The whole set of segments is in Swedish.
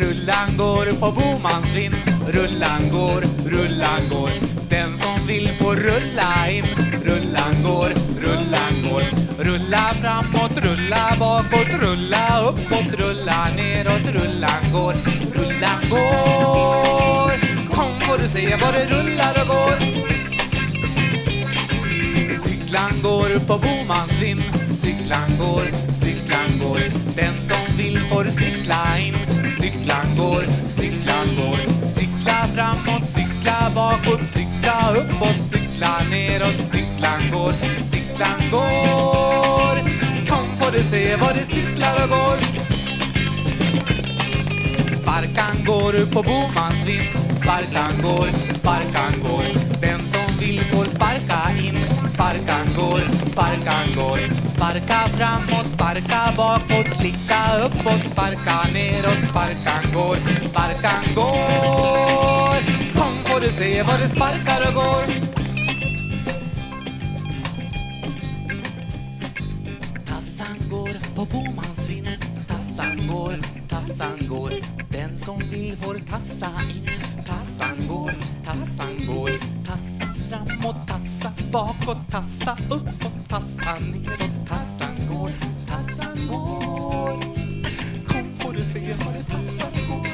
Rullan går på Bomans vind Rullan går, rullan går. Den som vill får rulla in. Rullan går, rullan går. Rulla framåt, rulla bakåt. Rulla uppåt, rulla neråt. Rullan går, rullan går. Kom får du se vad det rullar och går. Cyklan går på Bomans vind Cyklan går, cyklan går. Den som vill får cykla in. Cyklan går, cyklan går. Cykla framåt, cykla bakåt. Cykla uppåt, cykla neråt Cyklan går, cyklan går. Kom får du se vad det cyklar och går. Sparkan går på Bomans vind. Sparkan går, sparkan går. Sparkan går Sparka framåt, sparka bakåt Slicka uppåt, sparka neråt Sparkan går, sparkan går Kom får du se vad det sparkar och går. Tassan går på Bomans vind. Tassan går, tassan går. Den som vill får tassa in. Tassan går, tassan bakåt Tassa uppåt, tassa neråt Tassan går, tassan går. Kom får du se var det tassar och går.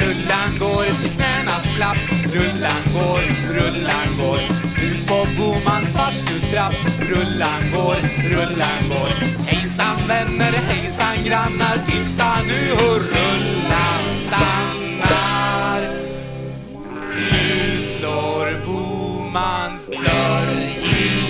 Rullan går till knänas klapp. Rullan går, rullan går. Ut på Bomans farstutrapp. Rullan går, rullan går. Hejsan vänner, hejsan grannar. Titta monster.